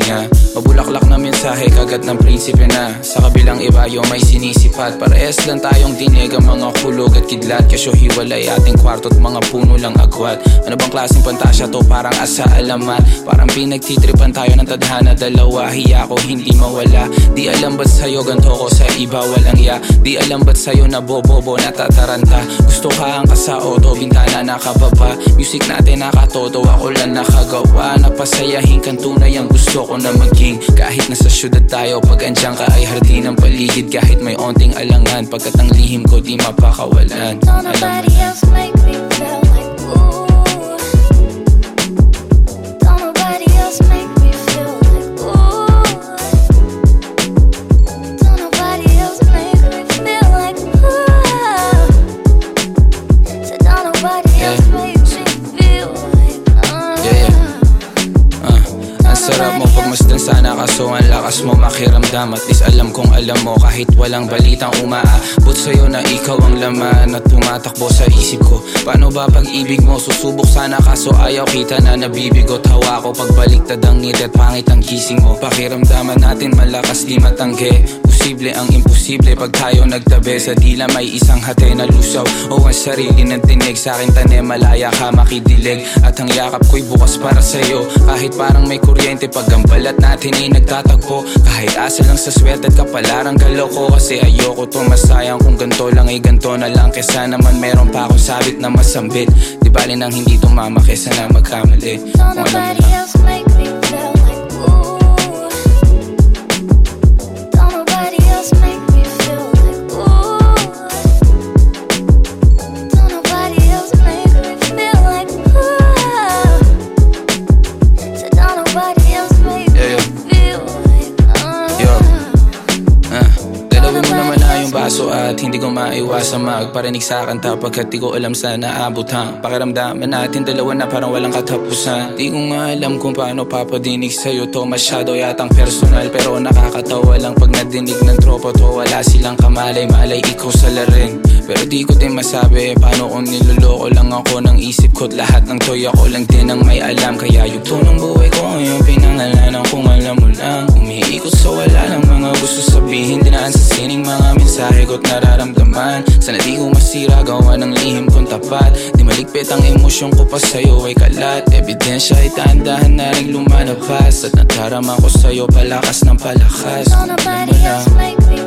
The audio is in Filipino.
nga Mabulaklak na mensahe kagat ng prinsipe na. Sa kabilang ibayo may sinisipat. Parehas lang tayong dinig mga kulog at kidlat. Kasyo hiwalay ating kwarto at mga puno lang agwat. Ano bang klaseng pantasya to? Parang asa alamat. Parang pinagtitripan tayo ng tadhana Dalawa. Hiya ko hindi mawala. Di alam ba't sa'yo ganto ko sa iba walang ya Di alam ba't sa'yo na bobobo natataranta? Gusto ka ang kasauto bintana nakababa. Music natin nakatoto ako lang nakagawa Napasayahin kang tunay ang gusto ko na maging. Kahit nasa syudad tayo pag andyan ka ay hardin ang paligid. Kahit may onting alangan pagkat ang lihim ko di mapakawalan. Nobody else make me pagmasdan sana kaso ang lakas mo makiramdam. At least alam kong alam mo kahit walang balitang umaabot sa'yo na ikaw ang laman. At tumatakbo sa isip ko Paano ba pag-ibig mo? Susubok sana kaso ayaw kita na nabibigot. Hawa ko pagbaliktad ang ngiti at pangit ang gising mo. Pakiramdaman natin malakas di matangke Posible ang imposible pag tayo nagtabi. Sa dila may isang hati na lusaw. O ang sarili ng tinig sa akin tanim Malaya ka makidilig. At ang yakap ko'y bukas para sa'yo. Kahit parang may kuryente pag ang balat natin ay nagtatagpo. Kahit asa lang sa swerte at kapalarang galaw ko Kasi ayoko to masayang kung ganto lang ay ganto na lang. Kesa naman meron pa akong sabit na masambit. Di bali nang hindi tumama kesa na magkamali. Kung alam mo lang. Baso at hindi ko maiwasan magparinig sa kanta Pagkat di ko alam sa naabot ha? Pakiramdaman natin dalawa na parang walang katapusan. Di ko nga alam kung paano papadinig sa'yo to. Masyado yatang personal pero nakakatawa lang Pag nadinig ng tropa to. Wala silang kamalay-malay ikaw sa larin Pero di ko din masabi paano kung niloloko lang ako ng isip ko At lahat ng toy ako lang din ang may alam. Kaya yung tunong buhay ko yung pinangalanan ko't nararamdaman. Sana di ko masira gawa ng lihim kong tapat. Di maligpit ang emosyon ko pa sa'yo ay kalat. Ebidensya ay dahan-dahan na rin lumalabas At nadarama ko sa'yo palakas ng palakas. Don't nobody na. else make me